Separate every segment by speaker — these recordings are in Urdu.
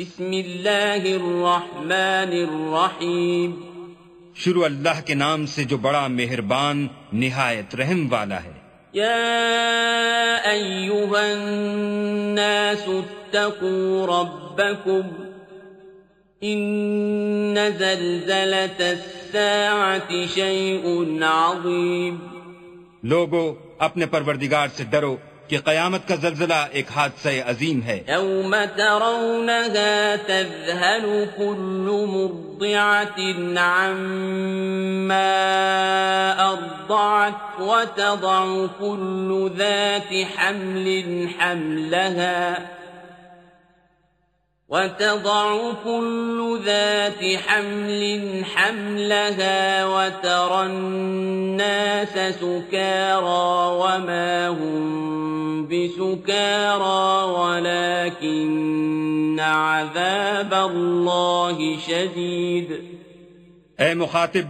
Speaker 1: بسم اللہ الرحمن الرحیم۔
Speaker 2: شروع اللہ کے نام سے جو بڑا مہربان نہایت رحم والا ہے۔
Speaker 1: يا أيها الناس اتقوا ربكم إن زلزلة الساعة شيء عظيم
Speaker 2: لوگو اپنے پروردگار سے ڈرو۔ کہ قیامت کا زلزلہ ایک حادثہ عظیم ہے۔
Speaker 1: یوم ترونها تذهل كل مرضعة عما أرضعت وتضع كل ذات حمل حملها وتضع كل ذات حمل حملها وترى الناس سكارى وما هم بسكارى ولكن عذاب الله شديد۔
Speaker 2: اے مخاطب،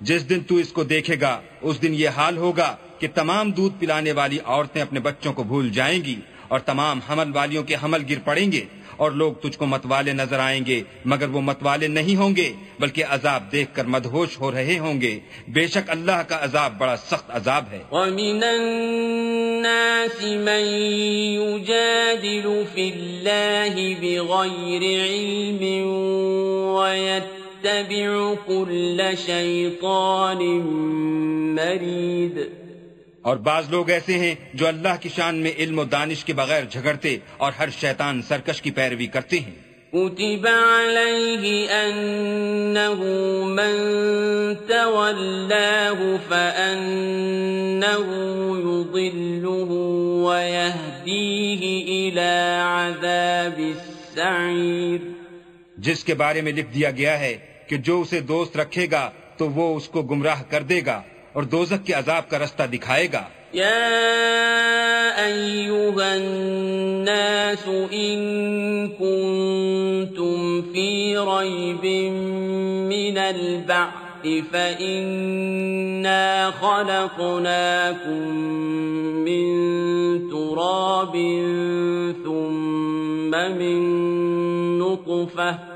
Speaker 2: جس دن تو اس کو دیکھے گا، اس دن یہ حال ہوگا کہ تمام دودھ پلانے والی عورتیں اپنے بچوں کو بھول جائیں گی اور تمام حمل والیوں کے حمل گر پڑیں گے۔ اور لوگ تجھ کو متوالے نظر آئیں گے، مگر وہ متوالے نہیں ہوں گے، بلکہ عذاب دیکھ کر مدہوش ہو رہے ہوں گے۔ بے شک اللہ کا عذاب بڑا سخت عذاب ہے۔
Speaker 1: ومن الناس من يجادل في الله بغير علم ويتبع كل شيطان مريد
Speaker 2: اور بعض لوگ ایسے ہیں جو اللہ کی شان میں علم و دانش کے بغیر جھگڑتے اور ہر شیطان سرکش کی پیروی کرتے ہیں۔
Speaker 1: كتب عليه أنه من تولاه فأنه يضله ويهديه إلى عذاب السعير۔
Speaker 2: جس کے بارے میں لکھ دیا گیا ہے کہ جو اسے دوست رکھے گا تو وہ اس کو گمراہ کر دے گا۔ اور دوزک کے عذاب کا رستہ دکھائے گا۔
Speaker 1: يا أيها الناس إن كنتم في ريب من البعث فإنا خلقناكم من تراب ثم من نطفة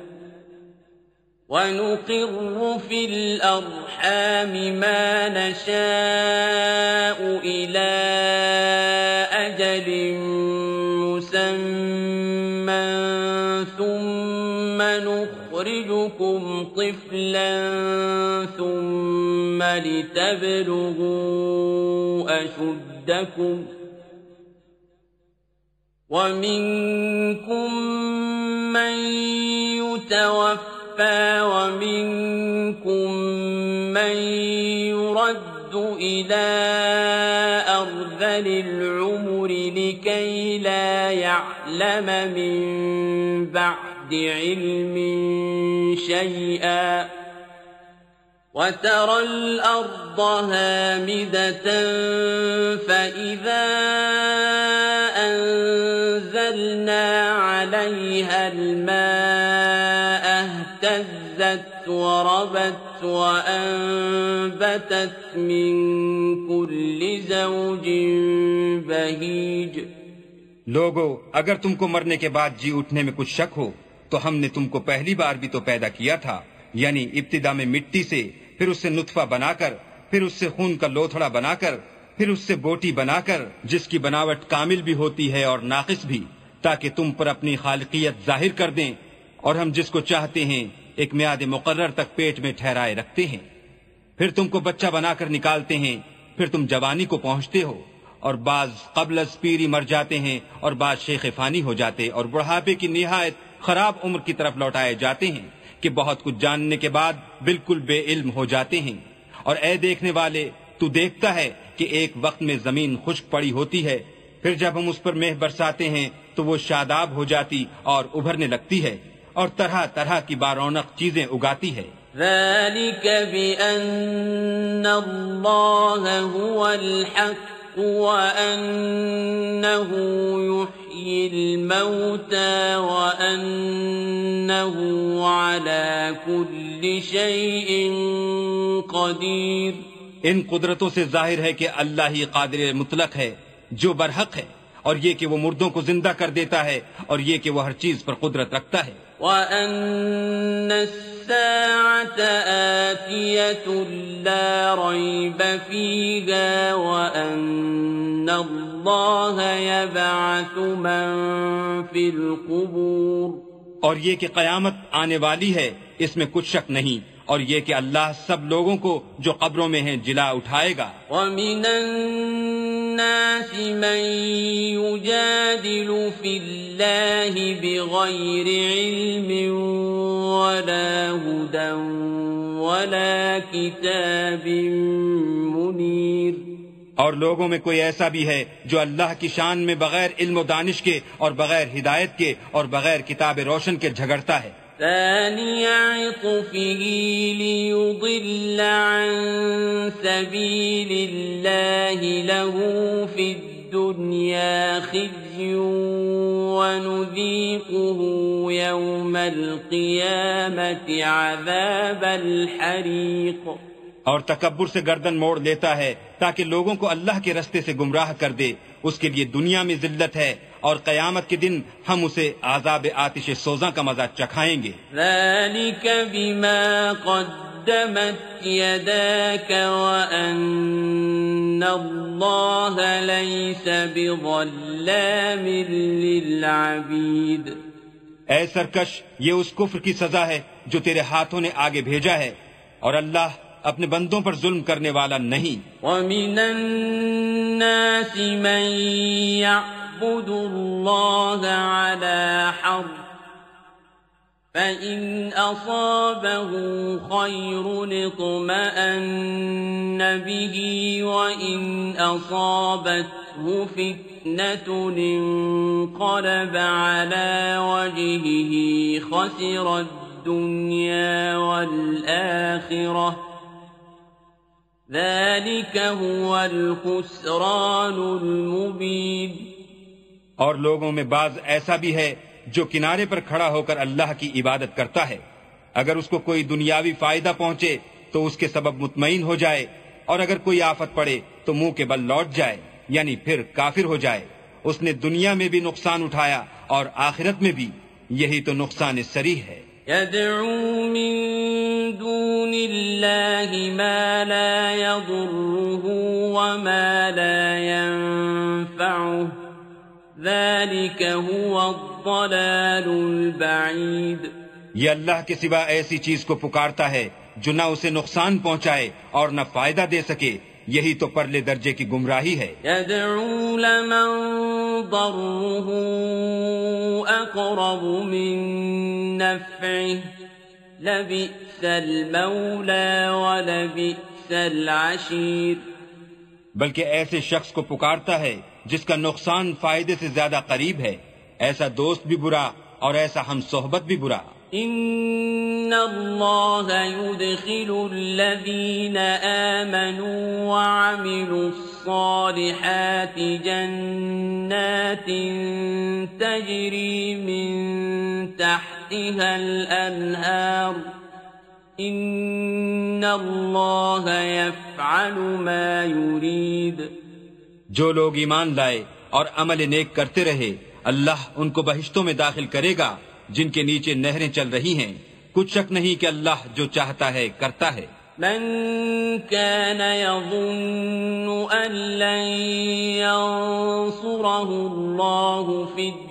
Speaker 1: ونقر في الأرحام ما نشاء إلى أجل مسمى ثم نخرجكم طفلا ثم لتبلغوا أشدكم ومنكم من يتوفى ومنكم من يرد إلى أرذل العمر لكي لا يعلم من بعد علم شيئا وترى الأرض هامدة فإذا أنزلنا عليها الماء اهتزت وربت وأنبتت من كل زوج بهيج.
Speaker 2: لوگو، اگر تم کو مرنے کے بعد جی اٹھنے میں کچھ شک ہو، تو ہم نے تم کو پہلی بار بھی تو پیدا کیا تھا یعنی ابتدا میں مٹی سے، پھر اس سے نطفہ بنا کر پھر اس سے خون کا لوتھڑا بنا کر پھر اس سے بوٹی بنا کر جس کی بناوٹ کامل بھی ہوتی ہے اور ناقص بھی، تاکہ تم پر اپنی خالقیت ظاہر کر دیں۔ اور ہم جس کو چاہتے ہیں، ایک میاد مقرر تک پیٹ میں ٹھہرائے رکھتے ہیں۔ پھر تم کو بچہ بنا کر نکالتے ہیں، پھر تم جوانی کو پہنچتے ہو۔ اور بعض قبل از پیری مر جاتے ہیں اور بعض شیخ فانی ہو جاتے اور بڑھاپے کی نہایت خراب عمر کی طرف لوٹائے جاتے ہیں کہ بہت کچھ جاننے کے بعد بالکل بے علم ہو جاتے ہیں۔ اور اے دیکھنے والے، تو دیکھتا ہے کہ ایک وقت میں زمین خشک پڑی ہوتی ہے، پھر جب ہم اس پر مہ برساتے ہیں تو وہ شاداب ہو جاتی اور ابھرنے لگتی ہے۔ اور طرح طرح کی بارونق چیزیں اگاتی ہے۔
Speaker 1: ذلك بأن الله هو الحق وأنه يحيي الموتى وأنه على كل شيء قدير۔
Speaker 2: ان قدرتوں سے ظاہر ہے کہ اللہ ہی قادر مطلق ہے جو برحق ہے اور یہ کہ وہ مردوں کو زندہ کر دیتا ہے اور یہ کہ وہ ہر چیز پر قدرت رکھتا ہے۔
Speaker 1: وَأَنَّ السَّاعَةَ آتِيَةٌ لَا رَيْبَ فِيهَا وَأَنَّ اللَّهَ يَبْعَثُ مَن فِي الْقُبُورِ
Speaker 2: اور یہ کہ قیامت آنے والی ہے اس میں کچھ شک نہیں۔ اور یہ کہ اللہ سب لوگوں کو جو قبروں میں ہیں جلا اٹھائے گا۔
Speaker 1: وَمِنَ النَّاسِ مَن يُجَادِلُ فِي اللَّهِ بِغَيْرِ عِلْمٍ وَلَا هُدًى وَلَا كِتَابٍ مُنِيرٍ.
Speaker 2: اور لوگوں میں کوئی ایسا بھی ہے جو اللہ کی شان میں بغیر علم و دانش کے اور بغیر ہدایت کے اور بغیر کتاب روشن کے جھگڑتا ہے۔
Speaker 1: ثاني عطفه ليضل عن سبيل الله له في الدنيا خزي ونذيقه يوم القيامة عذاب الحريق.
Speaker 2: اور تکبر سے گردن موڑ لیتا ہے تاکہ لوگوں کو اللہ کے رستے سے گمراہ کر دے، اس کے لیے دنیا میں ذلت ہے۔ اور قیامت کے دن ہم اسے عذاب آتش سوزاں کا مزہ چکھائیں گے۔
Speaker 1: ذلك بما قدمت يداك وأن الله ليس بظلام للعبيد۔
Speaker 2: اے سرکش یہ اس کفر کی سزا ہے جو تیرے ہاتھوں نے آگے بھیجا ہے اور اللہ اپنے بندوں پر ظلم کرنے والا نہیں۔
Speaker 1: ومن الناس من يعبد الله على حرف، فإن أصابه خير اطمأن به، وإن أصابته فتنة انقلب على وجهه، خسر الدنيا والآخرة. ذلك هو الخسران المبين.
Speaker 2: اور لوگوں میں بعض ایسا بھی ہے جو کنارے پر کھڑا ہو کر اللہ کی عبادت کرتا ہے۔ اگر اس کو کوئی دنیاوی فائدہ پہنچے تو اس کے سبب مطمئن ہو جائے، اور اگر کوئی آفت پڑے تو منہ کے بل لوٹ جائے یعنی پھر کافر ہو جائے۔ اس نے دنیا میں بھی نقصان اٹھایا اور آخرت میں بھی یہی تو نقصان سری ہے۔
Speaker 1: يدعو من دون الله ما لا يضره وما لا ينفعه ذلك هو الضلال البعيد۔
Speaker 2: یہ اللہ کے سوا ایسی چیز کو پکارتا ہے جو نہ اسے نقصان پہنچائے اور نہ فائدہ دے سکے۔ یہی تو پرلے درجے کی گمراہی ہے۔
Speaker 1: يدعو لمن ضره أقرب من نفعه لبئس المولى ولبئس العشير۔
Speaker 2: بلکہ ایسے شخص کو پکارتا ہے جس کا نقصان فائدے سے زیادہ قریب ہے۔ ایسا دوست بھی برا اور ایسا ہم صحبت بھی برا۔
Speaker 1: ان الله يدخل الذين آمنوا وعملوا الصالحات جنات تجري من تحتها الأنهار ان الله يفعل ما يريد
Speaker 2: جو لوگ ایمان لائے اور عمل نیک کرتے رہے، اللہ ان کو بہشتوں میں داخل کرے گا، جن کے نیچے نہریں چل رہی ہیں۔ کچھ شک نہیں کہ اللہ جو چاہتا ہے، کرتا ہے۔
Speaker 1: من كان يظن أن لن ينصره الله في الدنيا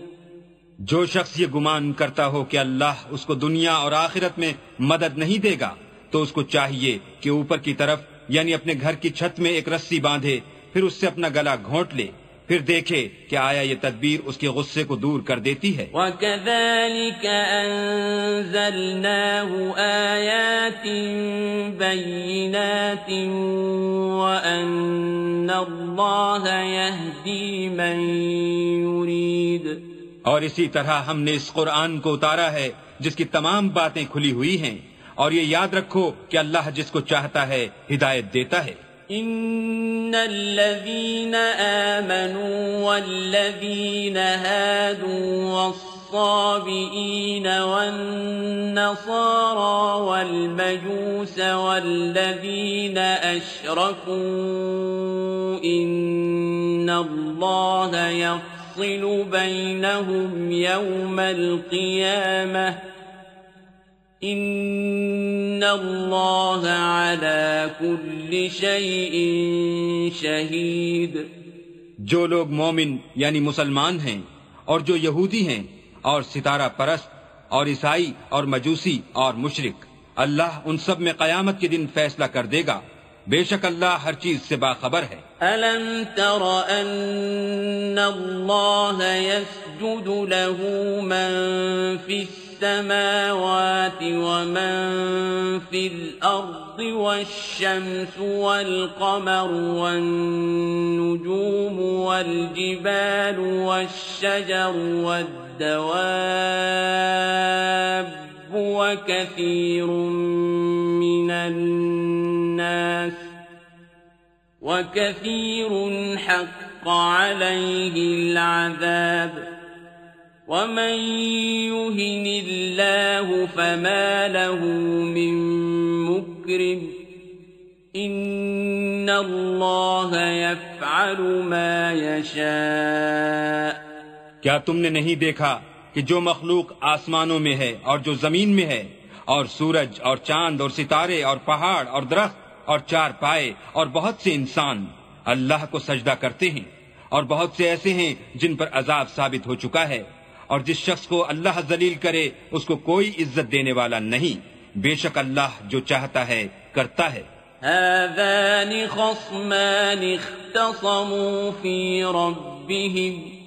Speaker 2: جو شخص یہ گمان کرتا ہو کہ اللہ اس کو دنیا اور آخرت میں مدد نہیں دے گا، تو اس کو چاہیے کہ اوپر کی طرف یعنی اپنے گھر کی چھت میں ایک رسی باندھے، پھر اس سے اپنا گلا گھونٹ لے، پھر دیکھے کہ آیا یہ تدبیر اس کے غصے کو دور کر دیتی ہے۔
Speaker 1: وَكَذَلِكَ أَنزَلْنَاهُ آيَاتٍ بَيِّنَاتٍ وَأَنَّ اللَّهَ يَهْدِي مَن يُرِيدُ
Speaker 2: اور اسی طرح ہم نے اس قرآن کو اتارا ہے جس کی تمام باتیں کھلی ہوئی ہیں۔ اور یہ یاد رکھو کہ اللہ جس کو چاہتا ہے ہدایت دیتا ہے۔
Speaker 1: إن الذين آمنوا والذين هادوا والصابئين والنصارى والمجوس والذين أشركوا إن الله يغفر يفصل بينهم يوم القيامة. ان اللہ على كل شيء شہید
Speaker 2: جو لوگ مومن یعنی مسلمان ہیں اور جو یہودی ہیں اور ستارہ پرست اور عیسائی اور مجوسی اور مشرق اللہ ان سب میں قیامت کے دن فیصلہ کر دے گا۔ بے شک اللہ ہر چیز سے باخبر ہے۔
Speaker 1: ألم تر أن الله يسجد له من في السماوات ومن في الأرض والشمس والقمر والنجوم والجبال والشجر والدواب وكثير من الناس وكثير حق عليه العذاب ومن يهن الله فما له من مكرم إن الله يفعل ما يشاء
Speaker 2: کیا تم نے نہیں دیکھا کہ جو مخلوق آسمانوں میں ہے اور جو زمین میں ہے، اور سورج اور چاند اور ستارے اور پہاڑ اور درخت اور چار پائے اور بہت سے انسان اللہ کو سجدہ کرتے ہیں، اور بہت سے ایسے ہیں جن پر عذاب ثابت ہو چکا ہے، اور جس شخص کو اللہ ذلیل کرے، اس کو کوئی عزت دینے والا نہیں۔ بے شک اللہ جو چاہتا ہے، کرتا ہے۔
Speaker 1: خصمان اختصموا في ربهم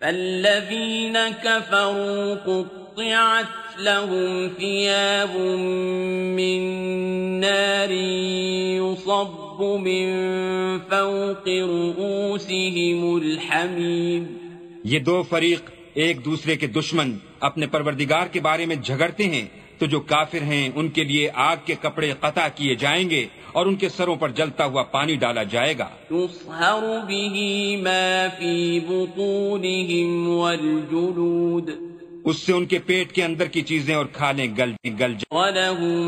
Speaker 1: فالذين كفروا قطعت لهم ثياب من نار يصب من فوق رؤوسهم الحميم.
Speaker 2: یہ دو فریق ایک دوسرے کے دشمن اپنے پروردگار کے بارے میں جھگڑتے ہیں تو جو کافر ہیں ان کے لیے آگ کے کپڑے قطع کیے جائیں گے اور ان کے سروں پر جلتا ہوا پانی ڈالا جائے گا۔
Speaker 1: به ما في بطونهم والجلود
Speaker 2: اس سے ان کے پیٹ کے اندر کی چیزیں اور کھالیں گل گل جائیں۔
Speaker 1: ولهم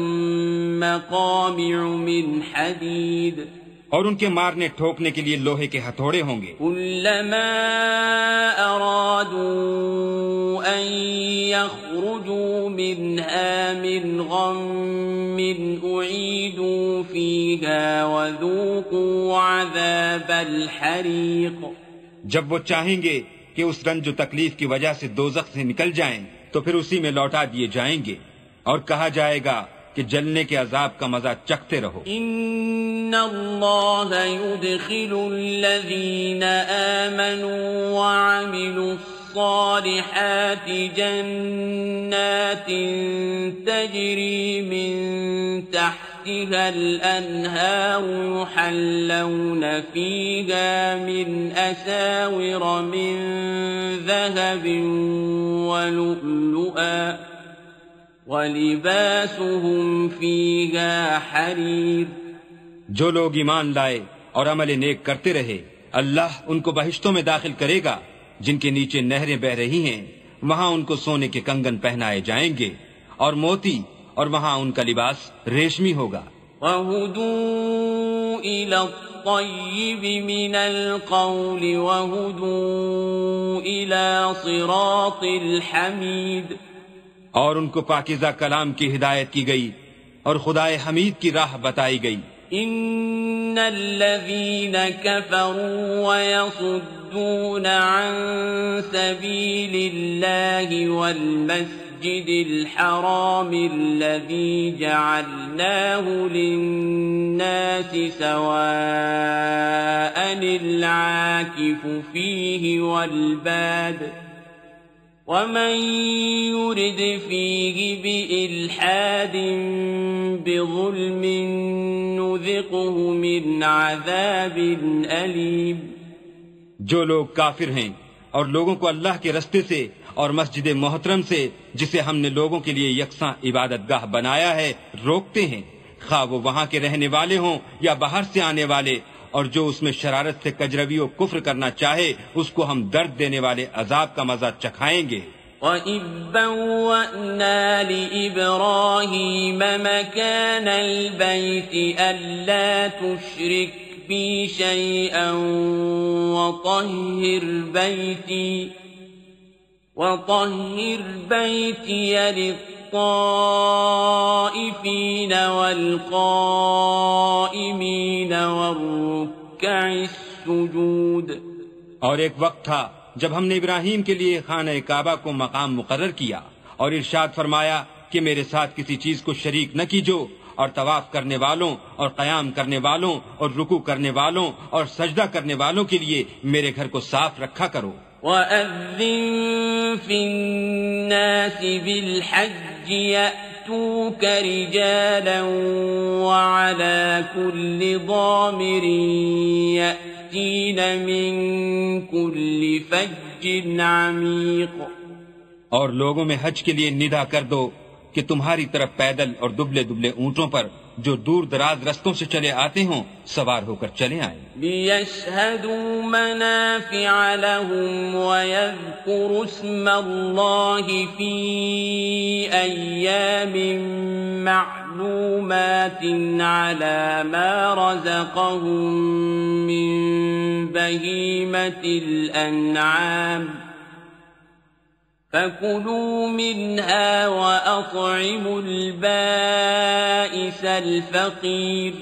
Speaker 1: مقامع من حديد
Speaker 2: اور ان کے مارنے ٹھوکنے کے لیے لوہے کے ہتھوڑے ہوں گے۔
Speaker 1: كلما أرادوا أن يخرجوا منها من غم أعيدوا فيها وذوقوا عذاب الحريق۔
Speaker 2: جب وہ چاہیں گے کہ اس رنج و تکلیف کی وجہ سے دوزخ سے نکل جائیں تو پھر اسی میں لوٹا دیے جائیں گے اور کہا جائے گا کہ جلنے کے عذاب کا مزہ چکھتے رہو۔
Speaker 1: إن الله يدخل الذين آمنوا وعملوا الصالحات جنات تجري من تحتها الأنهار يحلون فيها من أساور من ذهب ولؤلؤا ولباسهم فيها حرير۔
Speaker 2: جو لوگ ایمان لائے اور عمل نیک کرتے رہے اللہ ان کو بہشتوں میں داخل کرے گا۔ جن کے نیچے نہریں بہ رہی ہیں وہاں ان کو سونے کے کنگن پہنائے جائیں گے۔ اور موتی اور وہاں ان کا لباس ریشمی ہوگا۔
Speaker 1: وهدوا إلى الطيب من القول وهدوا إلى صراط الحميد۔
Speaker 2: اور ان کو پاکیزہ کلام کی ہدایت کی گئی اور خدائے حمید کی راہ بتائی گئی۔
Speaker 1: إن الذين كفروا ويصدون عن سبيل الله والمسجد الحرام الذي جعلناه للناس سواء العاكف فيه والباد ومن يرد فيه بإلحاد بظلم نذقه من عذاب أليم
Speaker 2: جو لوگ کافر ہیں اور لوگوں کو اللہ کے رستے سے اور مسجد محترم سے جسے ہم نے لوگوں کے لیے یکساں عبادت گاہ بنایا ہے، روکتے ہیں۔ خواہ وہ وہاں کے رہنے والے ہوں یا باہر سے آنے والے اور جو اس میں شرارت سے کجروی و کفر کرنا چاہے، اس کو ہم درد دینے والے عذاب کا مزہ چکھائیں گے۔
Speaker 1: وَإِذْ بَوَّأْنَا لِإِبْرَاهِيمَ مَكَانَ الْبَيْتِ أَلَّا تُشْرِكْ بِي شَيْئًا وَطَهِّرْ بَيْتِي، وَطَهِّرْ بَيْتِيَ لِلطَّائِفِينَ وَالْقَائِمِينَ وَالرُّكَّعِ السُّجُودِ.
Speaker 2: اور ایک وقت تھا جب ہم نے ابراہیم کے لیے خانہ کعبہ کو مقام مقرر کیا اور ارشاد فرمایا کہ میرے ساتھ کسی چیز کو شریک نہ کیجو اور طواف کرنے والوں اور قیام کرنے والوں اور رکو کرنے والوں اور سجدہ کرنے والوں کے لیے میرے گھر کو صاف رکھا کرو۔
Speaker 1: وَأَذِّن فِي النَّاسِ بِالْحَجِّ يَأْتُوكَ رِجَالًا وَعَلَى كُلِّ ضَامِرٍ يَأْتِينَ مِن كُلِّ فَجٍّ عَمِيقٍ
Speaker 2: اور لوگوں میں حج کے لیے ندا کر دو کہ تمہاری طرف پیدل اور دبلے دبلے اونٹوں پر جو دور دراز رستوں سے چلے آتے ہوں، سوار ہو کر چلے آئیں۔
Speaker 1: لِيَشْهَدُوا مَنَافِعَ لَهُمْ وَيَذْكُرُوا اسْمَ اللَّهِ فِي أَيَّامٍ مَّعْلُومَاتٍ عَلَى مَا رَزَقَهُم مِّن بَهِيمَةِ الْأَنْعَامِ فَكُلُوا مِنْهَا وَأَطْعِمُوا الْبَائِسَ الْفَقِيرَ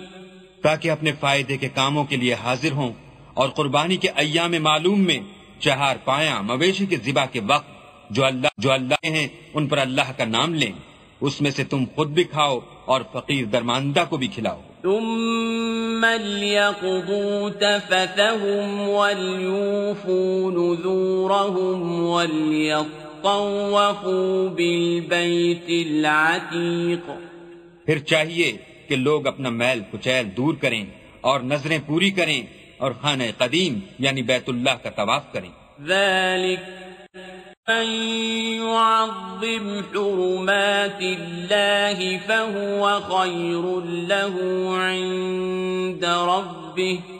Speaker 2: تاکہ اپنے فائدے کے کاموں کے لیے حاضر ہوں اور قربانی کے ایام معلوم میں چہار پایا مویشی کے ذبح کے وقت جو اللہ جو اللہ ہیں ان پر اللہ کا نام لیں۔ اس میں سے تم خود بھی کھاؤ اور فقیر درماندہ کو بھی کھلاؤ۔
Speaker 1: ثم ليقضوا تفثهم وليوفوا نذورهم وليطوفوا بالبيت العتيق
Speaker 2: پھر چاہیے کہ لوگ اپنا میل کچیل دور کریں اور نظریں پوری کریں اور خانہ قدیم یعنی بیت اللہ کا طواف کریں۔
Speaker 1: ذلك من يعظم حرمات الله فهو خير له عند ربه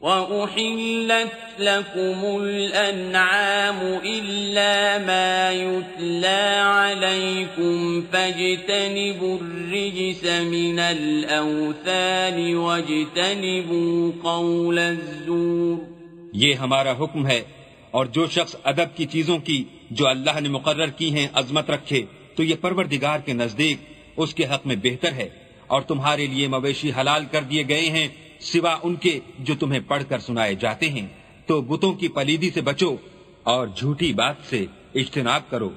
Speaker 1: وأحلت لكم الأنعام إلا ما يتلى عليكم فاجتنبوا الرجس من الأوثان واجتنبوا قول الزور
Speaker 2: یہ ہمارا حکم ہے اور جو شخص ادب کی چیزوں کی جو اللہ نے مقرر کی ہیں عظمت رکھے تو یہ پروردگار کے نزدیک اس کے حق میں بہتر ہے اور تمہارے لیے مویشی حلال کر دیے گئے ہیں سوا ان کے جو تمہیں پڑھ کر سنائے جاتے ہیں، تو بتوں کی پلیدی سے بچو اور جھوٹی بات سے اجتناب کرو۔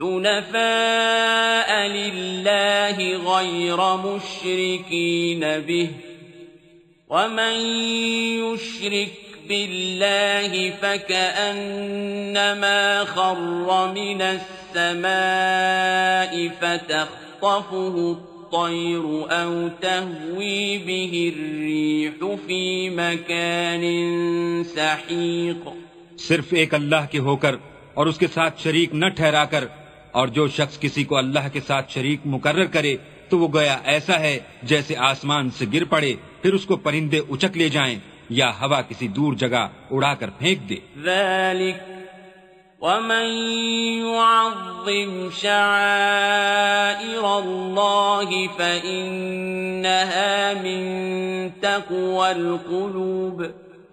Speaker 1: حنفاء لله غير مشركين به ومن يشرك بالله فكأنما خر من السماء فتخطفه الطير أو تهوي به الريح في مكان سحيق.
Speaker 2: صرف ایک اللہ کے ہو کر اور اس کے ساتھ شریک نہ ٹھہرا کر اور جو شخص کسی کو اللہ کے ساتھ شریک مقرر کرے تو وہ گویا ایسا ہے جیسے آسمان سے گر پڑے، پھر اس کو پرندے اچک لے جائیں۔ یا ہوا کسی دور جگہ اڑا کر پھینک دے۔
Speaker 1: ذلك ومن يعظم شعائر الله فإنها من تقوى القلوب.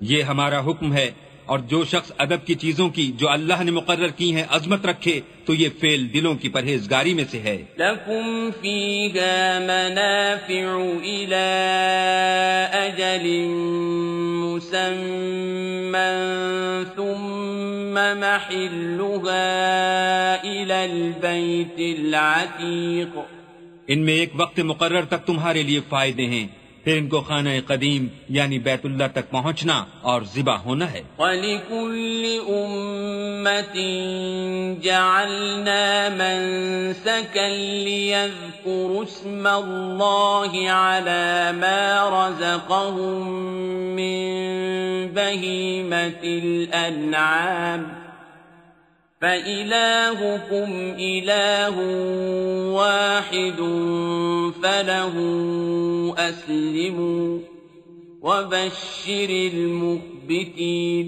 Speaker 2: یہ ہمارا حکم ہے اور جو شخص ادب کی چیزوں کی جو اللہ نے مقرر کی ہیں عظمت رکھے تو یہ فعل دلوں کی پرہیزگاری میں سے ہے۔
Speaker 1: لكم فيها منافع إلى أجل مسمى ثم محلها إلى البيت العتيق۔
Speaker 2: ان میں ایک وقت مقرر تک تمہارے لیے فائدے ہیں۔ پھر ان کو خانہ قدیم یعنی بیت اللہ تک پہنچنا اور ذبح ہونا ہے۔
Speaker 1: وَلِكُلِّ أُمَّةٍ جَعَلْنَا مَنْسَكًا لِيَذْكُرُوا اسْمَ اللَّهِ عَلَى مَا رَزَقَهُم مِّن بَهِيمَةِ الْأَنْعَامِ فَإِلَٰهُكُمْ إِلَٰهٌ وَاحِدٌ فَلَهُ أَسْلِمُوا وَبَشِّرِ الْمُخْبِتِينَ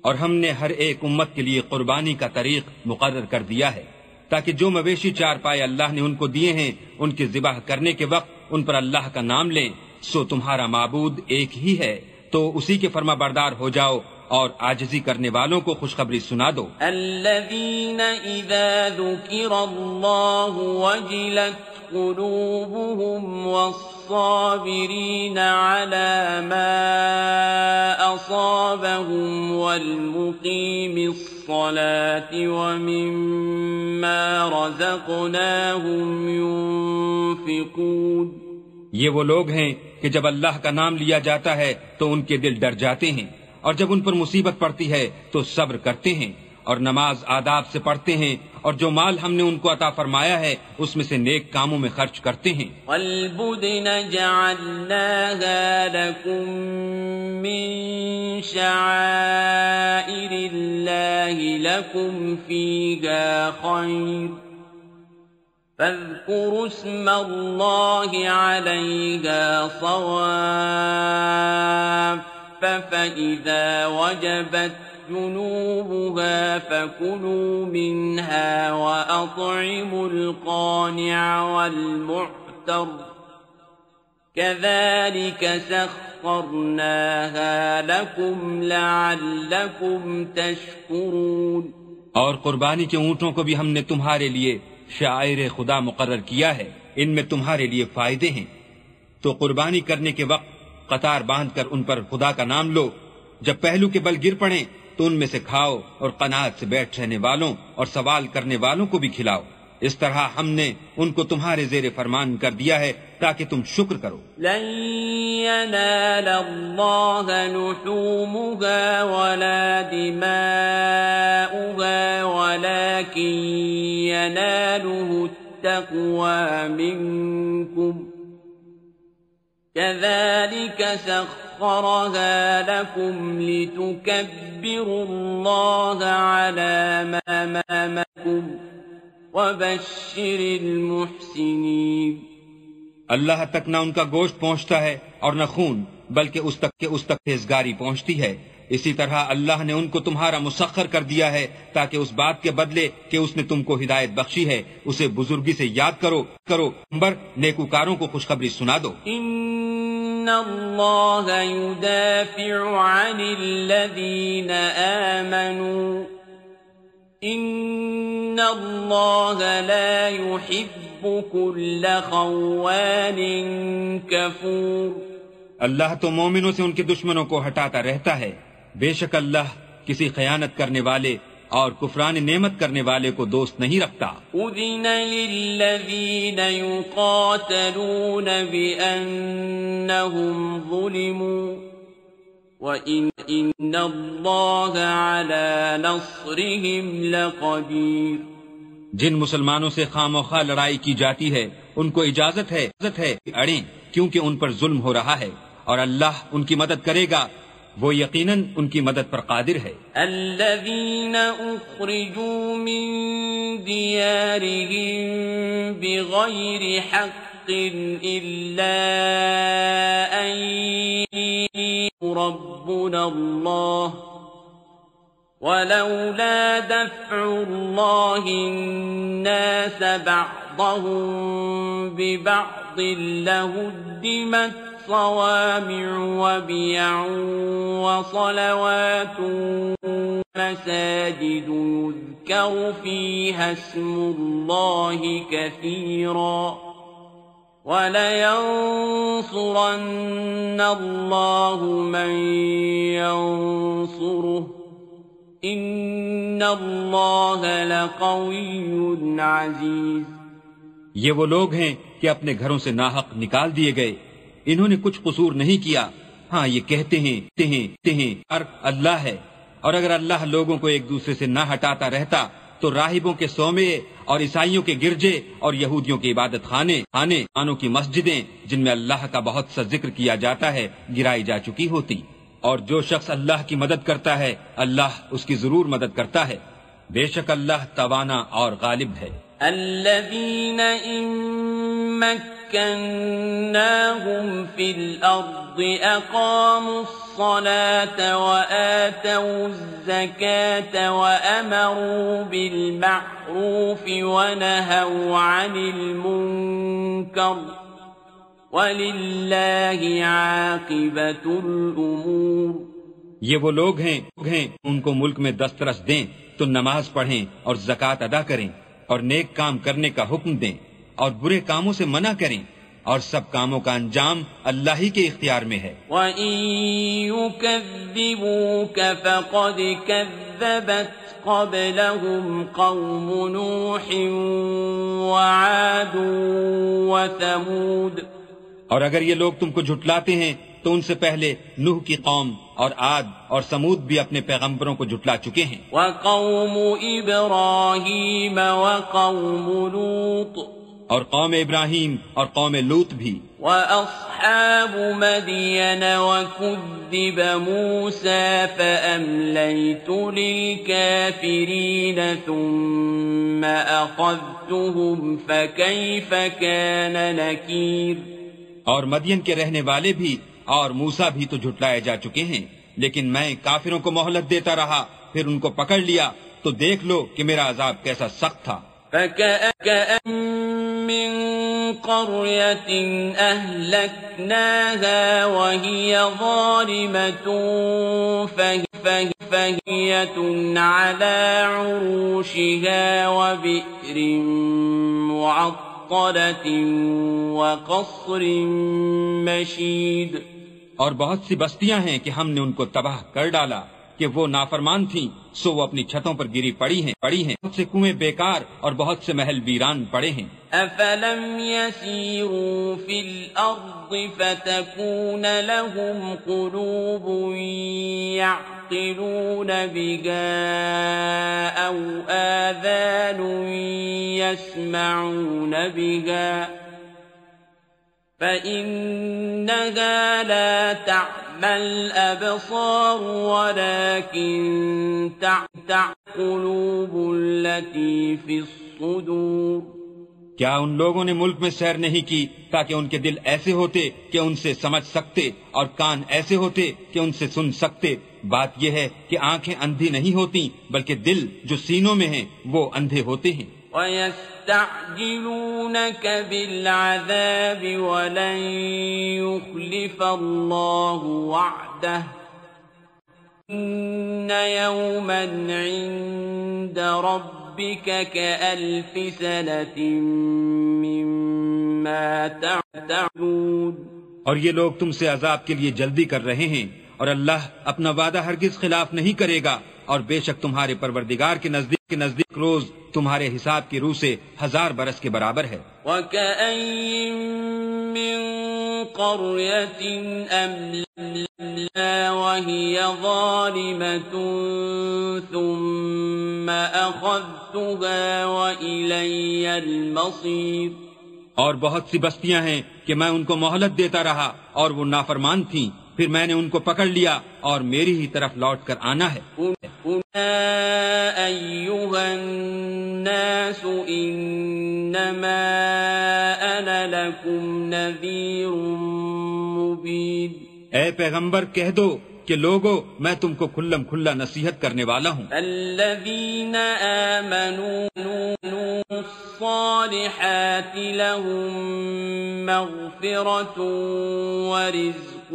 Speaker 2: اور ہم نے ہر ایک امت کے لیے قربانی کا طریق مقرر کر دیا ہے، تاکہ جو مویشی چار پائے اللہ نے ان کو دیے ہیں، ان کے ذبح کرنے کے وقت ان پر اللہ کا نام لیں، سو تمہارا معبود ایک ہی ہے، تو اسی کے فرما بردار ہو جاؤ اور آجزی کرنے والوں کو خوشخبری سنا دو۔
Speaker 1: الذين إذا ذكر الله وجلت قلوبهم والصابرين على ما والمقيم الصلاة ومما رزقناهم ينفقون۔
Speaker 2: یہ وہ لوگ ہیں کہ جب اللہ کا نام لیا جاتا ہے تو ان کے دل ڈر جاتے ہیں۔ اور جب ان پر مصیبت پڑتی ہے تو صبر کرتے ہیں اور نماز آداب سے پڑھتے ہیں اور جو مال ہم نے ان کو عطا فرمایا ہے، اس میں سے نیک کاموں میں خرچ کرتے ہیں۔
Speaker 1: والبدن جعلناها لكم من شعائر الله لكم فيها خير فاذكروا اسم الله عليها صواف فإذا وجبت جنوبها فكلوا منها وأطعموا القانع والمعتر كذلك سخرناها لكم لعلكم تشكرون
Speaker 2: اور قربانی کے اونٹوں کو بھی ہم نے تمہارے لیے شاعر خدا مقرر کیا ہے۔ ان میں تمہارے لیے فائدے ہیں۔ تو قربانی کرنے کے وقت قطار باندھ کر ان پر خدا کا نام لو۔ جب پہلو کے بل گر پڑے تو ان میں سے کھاؤ اور قناعت سے بیٹھ رہنے والوں اور سوال کرنے والوں کو بھی کھلاؤ۔ اس طرح ہم نے ان کو تمہارے زیر فرمان کر دیا ہے تاکہ تم شکر کرو۔
Speaker 1: لن ينال الله نحومها ولا دماؤها، ولكن يناله التقوى منكم۔ كذلك سخرها لكم لتكبروا الله على ما مامكم وبشر المحسنين۔
Speaker 2: اللہ تک نہ ان کا گوشت پہنچتا ہے اور نہ خون، بلکہ اس تک کے اس تک تیزگاری پہنچتی ہے۔ اسی طرح اللہ نے ان کو تمہارا مسخر کر دیا ہے تاکہ اس بات کے بدلے کہ اس نے تم کو ہدایت بخشی ہے۔ اسے بزرگی سے یاد کرو کرو۔ نمبر نیکوکاروں کو خوشخبری سنا دو۔
Speaker 1: ان اللہ يدافع عن الذین آمنوا۔ ان اللہ لا يحب كل خوان کفور۔
Speaker 2: اللہ تو مومنوں سے ان کے دشمنوں کو ہٹاتا رہتا ہے۔ بے شک اللہ کسی خیانت کرنے والے اور کفران نعمت کرنے والے کو دوست نہیں رکھتا۔
Speaker 1: اذن للذین یقاتلون بأنهم ظلموا وَإِنَّ اللَّهَ عَلَى نَصْرِهِمْ لَقَدِيرٌ
Speaker 2: جن مسلمانوں سے خام و خواہ لڑائی کی جاتی ہے ان کو اجازت ہے اجازت ہے اڑیں کیونکہ ان پر ظلم ہو رہا ہے اور اللہ ان کی مدد کرے گا۔ وہ یقیناً ان کی مدد پر قادر ہے۔
Speaker 1: الذين اخرجوا من ديارهم بغير حق الا ان ربنا الله ولولا دفع الله الناس بعضهم ببعض لهدمت صوامع وبيع وصلوات مساجد يذكر فيها اسم الله كثيرا وَلَيَنصُرَنَّ اللَّهُ مَن يَنصُرُهُ إِنَّ اللَّهَ لَقَوِيٌّ عَزِيزٌ
Speaker 2: یہ وہ لوگ ہیں کہ اپنے گھروں سے ناحق نکال دیے گئے انہوں نے کچھ قصور نہیں کیا۔ ہاں یہ کہتے ہیں تہیں تہیں اللہ ہے۔ اور اگر اللہ لوگوں کو ایک دوسرے سے نہ ہٹاتا رہتا، تو راہبوں کے سومے اور عیسائیوں کے گرجے اور یہودیوں کے عبادت خانے خانے، خانوں کی مسجدیں، جن میں اللہ کا بہت سا ذکر کیا جاتا ہے، گرائی جا چکی ہوتی۔ اور جو شخص اللہ کی مدد کرتا ہے، اللہ اس کی ضرور مدد کرتا ہے۔ بے شک اللہ توانا اور غالب ہے۔
Speaker 1: مكناهم في الأرض، أقاموا الصلاة وآتوا الزكاة وأمروا بالمعروف ونهوا عن المنكر. وَلِلَّهِ عَاقِبَةُ الْأُمُورِ.
Speaker 2: یہ وہ لوگ ہیں ہیں، ان کو ملک میں دسترس دیں، تو نماز پڑھیں اور زکوٰۃ ادا کریں اور نیک کام کرنے کا حکم دیں۔ اور برے کاموں سے منع کریں اور سب کاموں کا انجام اللہ ہی کے اختیار میں ہے۔
Speaker 1: قَبْلَهُمْ قَوْمُ نُوحٍ وَعَادٌ وَثَمُودٌ۔
Speaker 2: اور اگر یہ لوگ تم کو جھٹلاتے ہیں تو ان سے پہلے نوح کی قوم اور عاد اور سمود بھی اپنے پیغمبروں کو جھٹلا چکے ہیں۔
Speaker 1: وَقَوْمُ إِبْرَاهِيمَ وَقَوْمُ لُوطٍ۔
Speaker 2: اور قوم ابراہیم اور قوم لوت بھی۔
Speaker 1: وَأَصْحَابُ مَدْيَنَ وَكُذِّبَ مُوسَى فَأَمْلَيْتُ لِلْكَافِرِينَ ثُمَّ أَخَذْتُهُمْ فَكَيْفَ كَانَ نَكِيرٌ۔
Speaker 2: اور مدین کے رہنے والے بھی اور موسا بھی تو جھٹلائے جا چکے ہیں لیکن میں کافروں کو مہلت دیتا رہا پھر ان کو پکڑ لیا تو دیکھ لو کہ میرا عذاب کیسا سخت تھا۔
Speaker 1: من قرية أهلكناها وهي ظالمة فهية على عروشها وبئر معطل مشید
Speaker 2: اور بہت سی بستیاں ہیں کہ ہم نے ان کو تباہ کر ڈالا۔ کہ وہ نافرمان تھیں، سو وہ اپنی چھتوں پر گری پڑی ہیں پڑی ہیں۔ بہت سے کنویں بیکار اور بہت سے محل ویران پڑے ہیں۔
Speaker 1: افلم يسيروا في الارض فتكون لهم قلوب يعقلون بها او آذان يسمعون بها فإنها لا تعلم الأبصار ولكن قلوب التي في الصدور
Speaker 2: کیا ان لوگوں نے ملک میں سیر نہیں کی تاکہ ان کے دل ایسے ہوتے کہ ان سے سمجھ سکتے اور کان ایسے ہوتے کہ ان سے سن سکتے؟ بات یہ ہے کہ آنکھیں اندھی نہیں ہوتی بلکہ دل جو سینوں میں ہیں وہ اندھے ہوتے ہیں۔
Speaker 1: وَيَسْتَعْجِلُونَكَ بِالْعَذَابِ وَلَن يُخْلِفَ اللَّهُ وَعْدَهُ إِنَّ يَوْمًا عِندَ رَبِّكَ كَأَلْفِ سَنَةٍ مِّمَّا تَعْتَعُونَ
Speaker 2: اور یہ لوگ تم سے عذاب کے لیے جلدی کر رہے ہیں اور اللہ اپنا وعدہ ہرگز خلاف نہیں کرے گا۔ اور بے شک تمہارے پروردگار کے نزدیک کے نزدیک روز تمہارے حساب کی روح سے ہزار برس کے برابر ہے۔ اور بہت سی بستیاں ہیں کہ میں ان کو مہلت دیتا رہا اور وہ نافرمان تھیں۔ پھر میں نے ان کو پکڑ لیا اور میری ہی طرف لوٹ کر آنا ہے۔
Speaker 1: الناس انما انا لكم نذير مبين
Speaker 2: اے پیغمبر کہہ دو کہ لوگو میں تم کو کھلم کھلا نصیحت کرنے والا ہوں۔
Speaker 1: الذين آمنوا الصالحات لهم مغفرة ورزق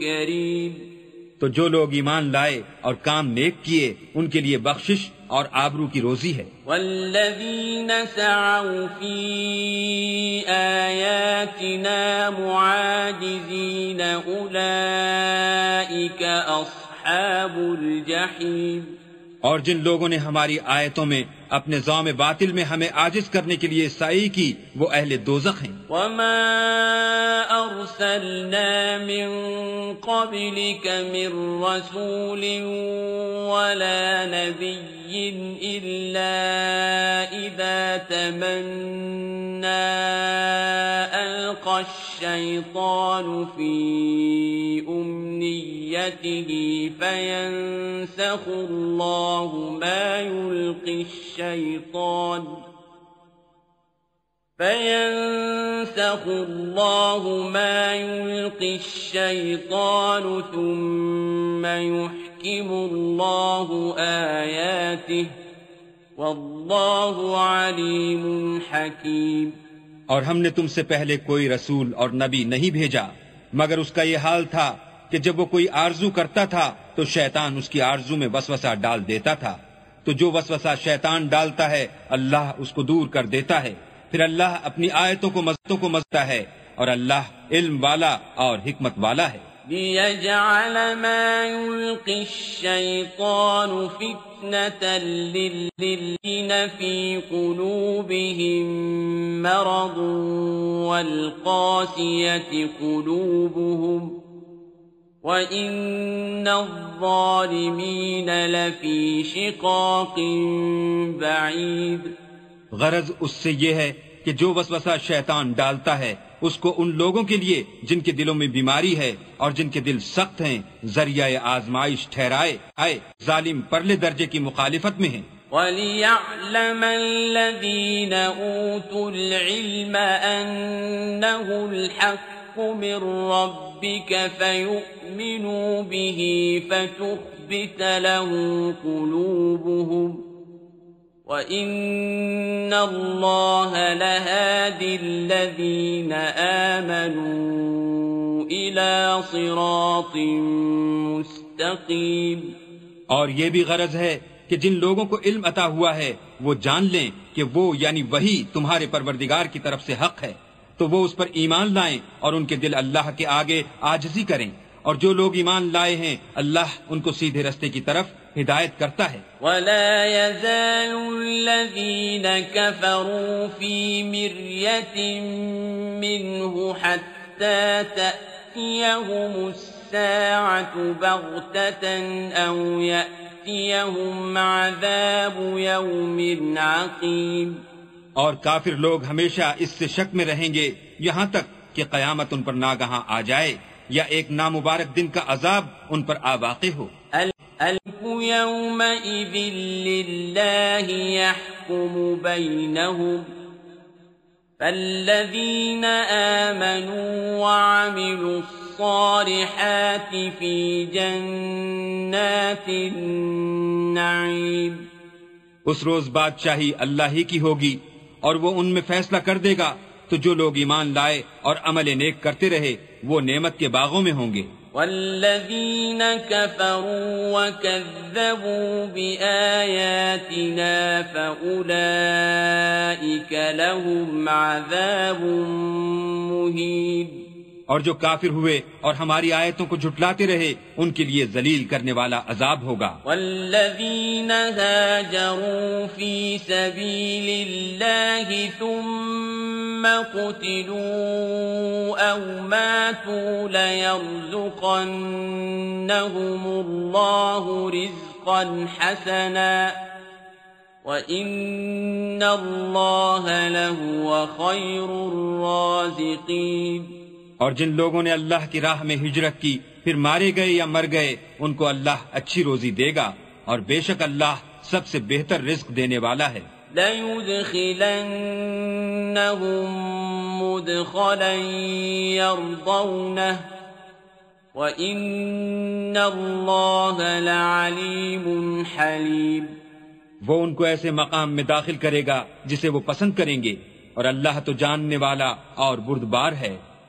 Speaker 1: كريم۔
Speaker 2: تو جو لوگ ایمان لائے اور کام نیک کیے ان کے لیے بخشش اور آبرو کی روزی ہے۔
Speaker 1: والذین سعوا فی آیاتنا معاجزین۔ الجحیم
Speaker 2: اور جن لوگوں نے ہماری آیتوں میں اپنے زوم باطل میں ہمیں عاجز کرنے کے لیے سائی کی وہ اہل دوزخ ہیں۔
Speaker 1: وما ارسلنا من قبلك من رسول ولا نبي الا اذا تمنى القى الشيطان في امنيته فينسخ الله ما يلقي الشيطان فينسخ الله ما يلقي الشيطان ثم يحكم الله آياته والله عليم حكيم
Speaker 2: اور ہم نے تم سے پہلے کوئی رسول اور نبی نہیں بھیجا، مگر اس کا یہ حال تھا کہ جب وہ کوئی آرزو کرتا تھا تو شیطان اس کی آرزو میں وسوسہ ڈال دیتا تھا۔ تو جو وسوسہ شیطان ڈالتا ہے، اللہ اس کو دور کر دیتا ہے۔ پھر اللہ اپنی آیتوں کو مزتوں کو مزتا ہے اور اللہ علم والا اور حکمت والا ہے۔
Speaker 1: ليجعل ما يلقي الشيطان فتنة للذين في قلوبهم مرض والقاسية قلوبهم وَإِنَّ الظَّالِمِينَ لَفِي شِقَاقٍ بَعِيدٍ
Speaker 2: غرض اس سے یہ ہے کہ جو وسوسہ شیطان ڈالتا ہے اس کو ان لوگوں کے لیے جن کے دلوں میں بیماری ہے اور جن کے دل سخت ہیں، ذریعہ آزمائش ٹھہرائے، آئے، ظالم پرلے درجے کی مخالفت میں ہیں۔
Speaker 1: وَلِيَعْلَمَ الَّذِينَ أُوتُوا الْعِلْمَ أَنَّهُ الْحَقُّ مِنْ رَبِّكَ فَيُؤْمِنُوا بِهِ فَتُخْبِتَ لَهُ قُلُوبُهُمْ وَإِنَّ اللَّهَ لَهَادِ الَّذِينَ آمَنُوا إِلَى صِرَاطٍ مُسْتَقِيمٍ
Speaker 2: اور یہ بھی غرض ہے کہ جن لوگوں کو علم عطا ہوا ہے، وہ جان لیں کہ وہ یعنی وہی تمہارے پروردگار کی طرف سے حق ہے۔ تو وہ اس پر ایمان لائیں اور ان کے دل اللہ کے آگے آجزی کریں۔ اور جو لوگ ایمان لائے ہیں اللہ ان کو سیدھے رستے کی طرف ہدایت کرتا ہے۔
Speaker 1: ولا يزال الذين كفروا في مرية منه حتى تأتيهم الساعة بغتة أو يأتيهم عذاب يوم عقيم۔
Speaker 2: اور کافر لوگ ہمیشہ اس سے شک میں رہیں گے یہاں تک کہ قیامت ان پر ناگہاں آ جائے۔ یا ایک نامبارک دن کا عذاب ان پر آ واقع ہو
Speaker 1: يومئذ لله يحكم بينهم فالذين آمنوا وعملوا الصالحات في جنات النعيم۔
Speaker 2: اس روز بادشاہی اللہ ہی کی ہوگی اور وہ ان میں فیصلہ کر دے گا۔ تو جو لوگ ایمان لائے اور عمل نیک کرتے رہے، وہ نعمت کے باغوں میں ہوں گے۔
Speaker 1: والذین کفروا وکذبوا بآیاتنا فأولئیک لهم عذاب مہید
Speaker 2: اور جو کافر ہوئے اور ہماری آیتوں کو جھٹلاتے رہے، ان کے لیے ذلیل کرنے والا عذاب ہوگا۔
Speaker 1: والذین هاجروا فی سبیل اللہ ثم قتلوا او ماتوا لیرزقنهم اللہ رزقا حسنا وَإِنَّ اللَّهَ لَهُوَ خَيْرُ الرَّازِقِينَ
Speaker 2: اور جن لوگوں نے اللہ کی راہ میں ہجرت کی پھر مارے گئے یا مر گئے ان کو اللہ اچھی روزی دے گا اور بے شک اللہ سب سے بہتر رزق دینے والا ہے۔
Speaker 1: لَيُدْخِلَنَّهُمْ مُدْخَلًا يَرْضَوْنَهُ وَإِنَّ اللَّهَ لَعَلِيمٌ حَلِيمٌ۔
Speaker 2: وہ ان کو ایسے مقام میں داخل کرے گا جسے وہ پسند کریں گے اور اللہ تو جاننے والا اور بردبار ہے۔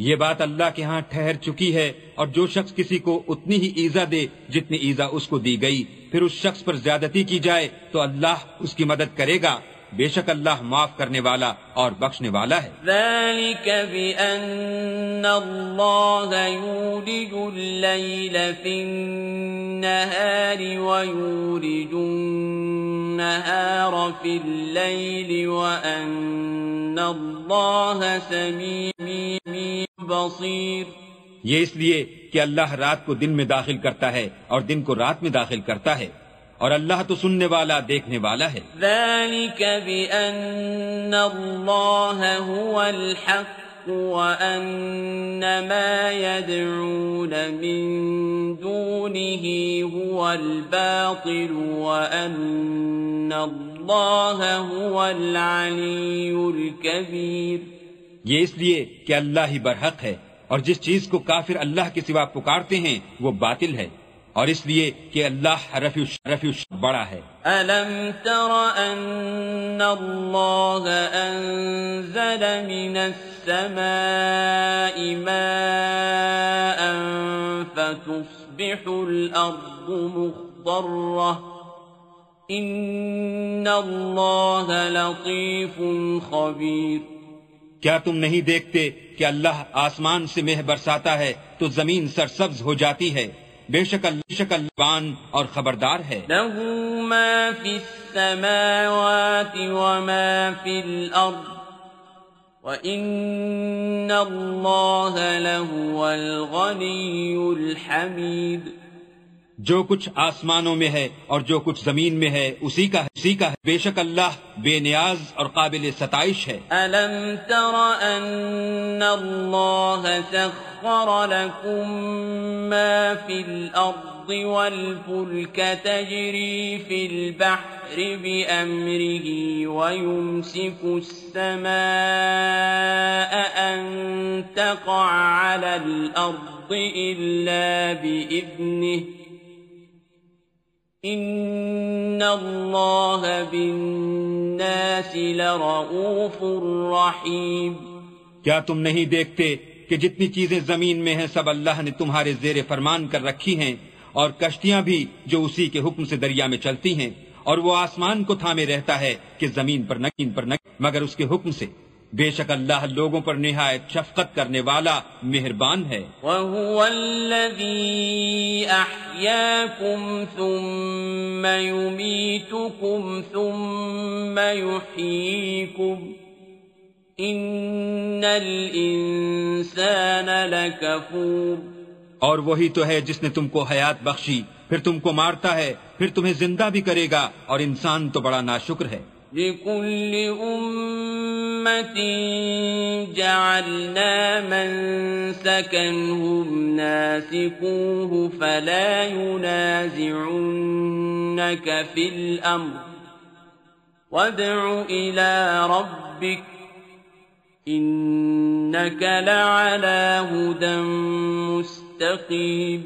Speaker 2: یہ بات اللہ کے ہاں ٹھہر چکی ہے اور جو شخص کسی کو اتنی ہی ایزا دے جتنی ایزا اس کو دی گئی، پھر اس شخص پر زیادتی کی جائے تو اللہ اس کی مدد کرے گا۔ بے شک اللہ معاف کرنے والا اور بخشنے والا ہے۔
Speaker 1: ذلك بأن الله يولج الليل في النهار ويولج النهار في الليل وأن الله سميع بصير۔
Speaker 2: یہ اس لیے کہ اللہ رات کو دن میں داخل کرتا ہے اور دن کو رات میں داخل کرتا ہے۔ اور اللہ تو سننے والا دیکھنے والا ہے۔
Speaker 1: ذلك بأن الله هو الحق وأن ما يدعون من دونه هو الباطل وأن الله هو العلي الكبير۔
Speaker 2: یہ اس لیے کہ اللہ ہی برحق ہے اور جس چیز کو کافر اللہ کے سوا پکارتے ہیں وہ باطل ہے۔ اور اس لیے کہ اللہ رفیع رفیع بڑا ہے۔
Speaker 1: الم تر ان اللہ انزل من السماء ماء فتصبح الارض مخضرة ان اللہ لطیف خبیر
Speaker 2: کیا تم نہیں دیکھتے کہ اللہ آسمان سے مہ برساتا ہے تو زمین سرسبز ہو جاتی ہے؟ بے شک اللہ شک بان اور خبردار ہے۔
Speaker 1: له ما في السماوات وما في الارض وإن الله لهو الغني الحميد
Speaker 2: جو کچھ آسمانوں میں ہے اور جو کچھ زمین میں ہے، اسی کا ہے، اسی کا ہے۔ بے شک اللہ بے نیاز اور قابل ستائش ہے۔
Speaker 1: الم تر ان اللہ سخر لكم ما في الارض والفلك تجري في البحر بأمره ويمسك السماء ان تقع على الارض الا باذنه ان اللہ بالناس لرؤوف رحیم
Speaker 2: کیا تم نہیں دیکھتے کہ جتنی چیزیں زمین میں ہیں سب اللہ نے تمہارے زیر فرمان کر رکھی ہیں اور کشتیاں بھی جو اسی کے حکم سے دریا میں چلتی ہیں اور وہ آسمان کو تھامے رہتا ہے کہ زمین پر نکین پر نکین مگر اس کے حکم سے بے شک اللہ لوگوں پر نہایت شفقت کرنے والا مہربان ہے۔
Speaker 1: وَهُوَ الَّذِي أَحْيَاكُمْ ثُمَّ يُمِيتُكُمْ ثُمَّ يُحْيِيكُمْ إِنَّ الْإِنسَانَ لَكَفُورٌ۔
Speaker 2: اور وہی تو ہے جس نے تم کو حیات بخشی پھر تم کو مارتا ہے پھر تمہیں زندہ بھی کرے گا اور انسان تو بڑا ناشکر ہے۔
Speaker 1: لكل أمة جعلنا من سكنهم ناسكوه فلا ينازعنك في الأمر وادع إلى ربك إنك لعلى هدى مستقيم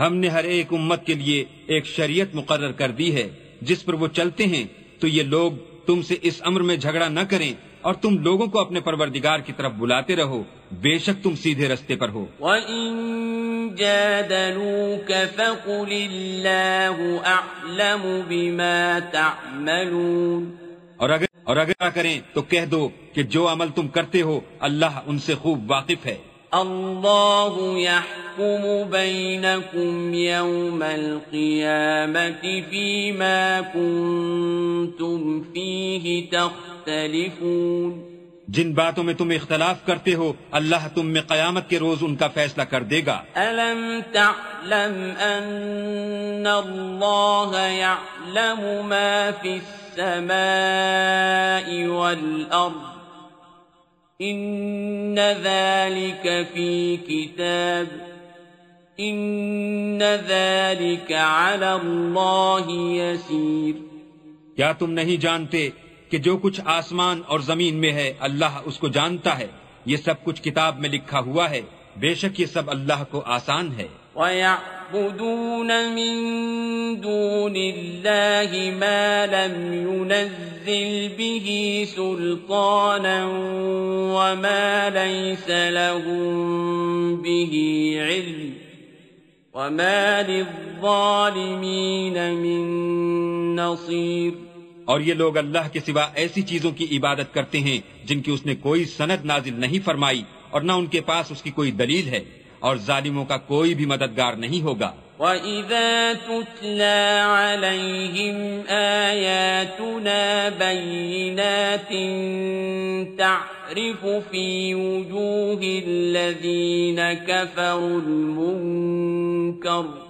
Speaker 2: ہم نے ہر ایک امت کے لیے ایک شریعت مقرر کر دی ہے، جس پر وہ چلتے ہیں۔ تو یہ لوگ تم سے اس امر میں جھگڑا نہ کریں اور تم لوگوں کو اپنے پروردگار کی طرف بلاتے رہو۔ بے شک تم سیدھے رستے پر ہو۔
Speaker 1: وَإِن جَادَلُوكَ فَقُلِ اللَّهُ أَعْلَمُ بِمَا تَعْمَلُونَ۔
Speaker 2: اور اگر اور اگر کریں تو کہہ دو کہ جو عمل تم کرتے ہو اللہ ان سے خوب واقف ہے۔
Speaker 1: الله يحكم بينكم يوم القيامة فيما كنتم فيه تختلفون
Speaker 2: جن باتوں میں تم اختلاف کرتے ہو اللہ تم میں قیامت کے روز ان کا فیصلہ کر دے گا۔
Speaker 1: أَلَمْ تَعْلَمْ أَنَّ اللَّهَ يَعْلَمُ مَا فِي السَّمَاءِ وَالْأَرْضِ ان ذلك في كتاب ان ذلك على الله يسير
Speaker 2: کیا تم نہیں جانتے کہ جو کچھ آسمان اور زمین میں ہے، اللہ اس کو جانتا ہے۔ یہ سب کچھ کتاب میں لکھا ہوا ہے۔ بے شک یہ سب اللہ کو آسان ہے۔
Speaker 1: وَيَعْبُدُونَ مِن دُونِ اللَّهِ مَا لَمْ يُنَزِّلْ بِهِ سُلْطَانًا وَمَا لَيْسَ لَهُم بِهِ عِلْمٌ وَمَا لِلظَّالِمِينَ مِن نَصِيرٍ۔
Speaker 2: اور یہ لوگ اللہ کے سوا ایسی چیزوں کی عبادت کرتے ہیں جن کی اس نے کوئی سند نازل نہیں فرمائی۔ اور نہ ان کے پاس اس کی کوئی دلیل ہے اور ظالموں کا کوئی بھی مددگار نہیں ہوگا۔
Speaker 1: وَإِذَا تُتْلَى عَلَيْهِمْ آيَاتُنَا بَيِّنَاتٍ تَعْرِفُ فِي وُجُوهِ الَّذِينَ كَفَرُوا الْمُنكَرُ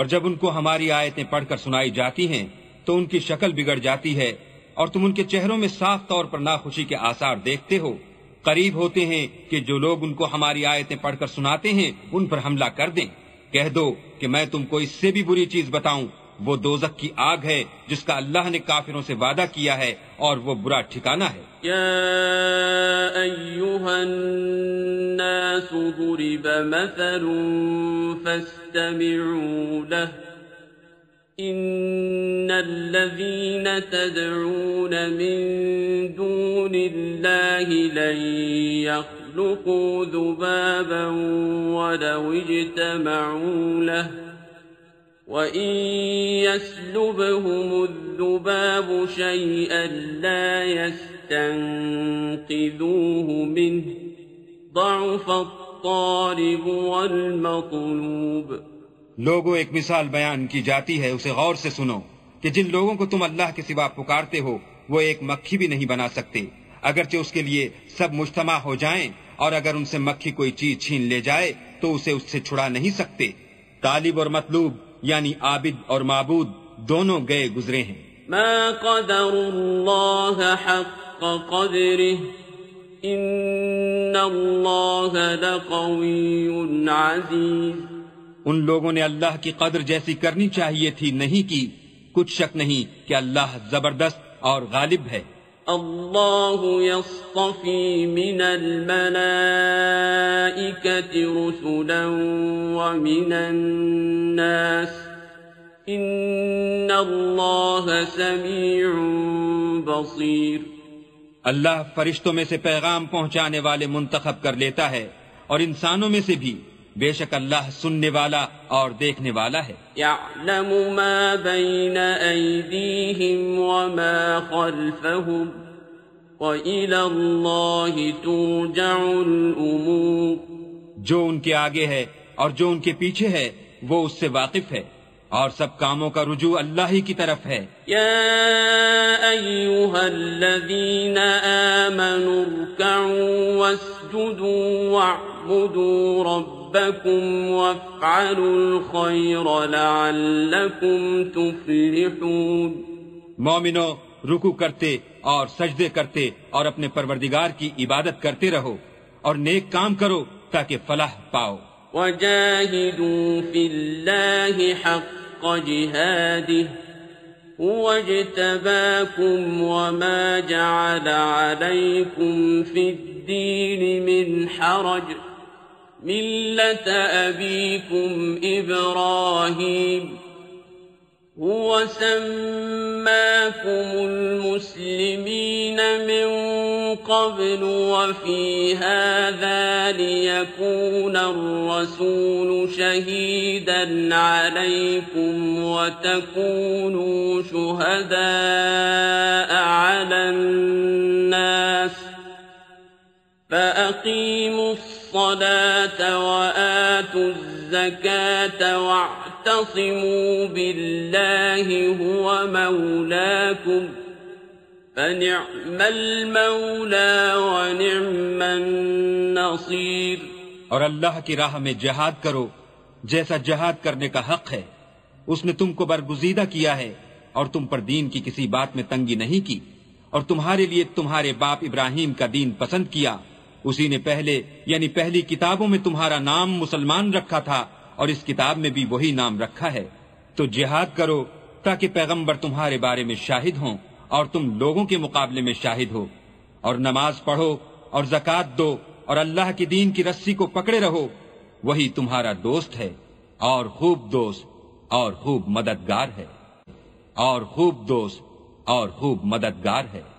Speaker 2: اور جب ان کو ہماری آیتیں پڑھ کر سنائی جاتی ہیں، تو ان کی شکل بگڑ جاتی ہے اور تم ان کے چہروں میں صاف طور پر ناخوشی کے آثار دیکھتے ہو۔ قریب ہوتے ہیں کہ جو لوگ ان کو ہماری آیتیں پڑھ کر سناتے ہیں، ان پر حملہ کر دیں۔ کہہ دو کہ میں تم کو اس سے بھی بری چیز بتاؤں۔ وہ دوزک کی آگ ہے جس کا اللہ نے کافروں سے وعدہ کیا ہے اور وہ برا ٹھکانہ ہے۔
Speaker 1: یا ایوہا الناس ضرب مثل فاستمعوا له ان الذين تدعون من دون الله لن يخلقوا ذبابا ولو اجتمعوا له وَإِن يَسْلُبْهُمُ الذُّبَابُ شَيْئًا لَا يَسْتَنقِذُوهُ مِنْهُ ضَعُفَ الطَّالِبُ وَالْمَطْلُوبُ
Speaker 2: لوگوں ایک مثال بیان کی جاتی ہے، اسے غور سے سنو کہ جن لوگوں کو تم اللہ کے سوا پکارتے ہو، وہ ایک مکھی بھی نہیں بنا سکتے۔ اگرچہ اس کے لیے سب مجتمع ہو جائیں اور اگر ان سے مکھی کوئی چیز چھین لے جائے، تو اسے اس سے چھڑا نہیں سکتے۔ طالب اور مطلوب یعنی عابد اور معبود دونوں گئے گزرے ہیں۔
Speaker 1: ما قدر اللہ حق قدره؟ ان اللہ لقوی عزیز
Speaker 2: ان لوگوں نے اللہ کی قدر جیسی کرنی چاہیے تھی نہیں کی کچھ شک نہیں کہ اللہ زبردست اور غالب ہے۔
Speaker 1: اللہ يصطفی من الملائکة رسلا ومن الناس ان اللہ سمیع بصیر
Speaker 2: اللہ فرشتوں میں سے پیغام پہنچانے والے منتخب کر لیتا ہے اور انسانوں میں سے بھی۔ بے شک اللہ سننے والا اور دیکھنے والا ہے۔
Speaker 1: يعلم ما بين أيديهم وما خلفهم وإلى الله ترجع الأمور۔
Speaker 2: جو ان کے آگے ہے اور جو ان کے پیچھے ہے وہ اس سے واقف ہے۔ اور سب کاموں کا رجوع اللہ ہی کی طرف ہے۔
Speaker 1: يا أيها الذين آمنوا اركعوا واسجدوا واعبدوا ربكم ربكم وافعلوا الخير لعلكم تفلحون۔
Speaker 2: مومنو رکو کرتے اور سجدے کرتے اور اپنے پروردگار کی عبادت کرتے رہو اور نیک کام کرو تاکہ فلاح پاؤ۔
Speaker 1: وجاهدوا في الله حق جهاده هو اجتباكم وما جعل عليكم في الدين من حرج۔ ملة أبيكم إبراهيم. هو سماكم المسلمين من قبل وفي هذا ليكون الرسول شهيدا عليكم وتكونوا شهداء على الناس. فأقيموا الصلاة الصلاة وآتوا الزكاة واعتصموا بالله هو مولاكم فنعم المولى ونعم النصير
Speaker 2: اور اللہ کی راہ میں جہاد کرو جیسا جہاد کرنے کا حق ہے۔ اس نے تم کو برگزیدہ کیا ہے اور تم پر دین کی کسی بات میں تنگی نہیں کی اور تمہارے لیے تمہارے باپ ابراہیم کا دین پسند کیا۔ اسی نے پہلے یعنی پہلی کتابوں میں تمہارا نام مسلمان رکھا تھا، اور اس کتاب میں بھی وہی نام رکھا ہے۔ تو جہاد کرو تاکہ پیغمبر تمہارے بارے میں شاہد ہوں، اور تم لوگوں کے مقابلے میں شاہد ہو۔ اور نماز پڑھو، اور زکات دو، اور اللہ کی دین کی رسی کو پکڑے رہو۔ وہی تمہارا دوست ہے، اور خوب دوست، اور خوب مددگار ہے۔ اور خوب دوست، اور خوب مددگار ہے۔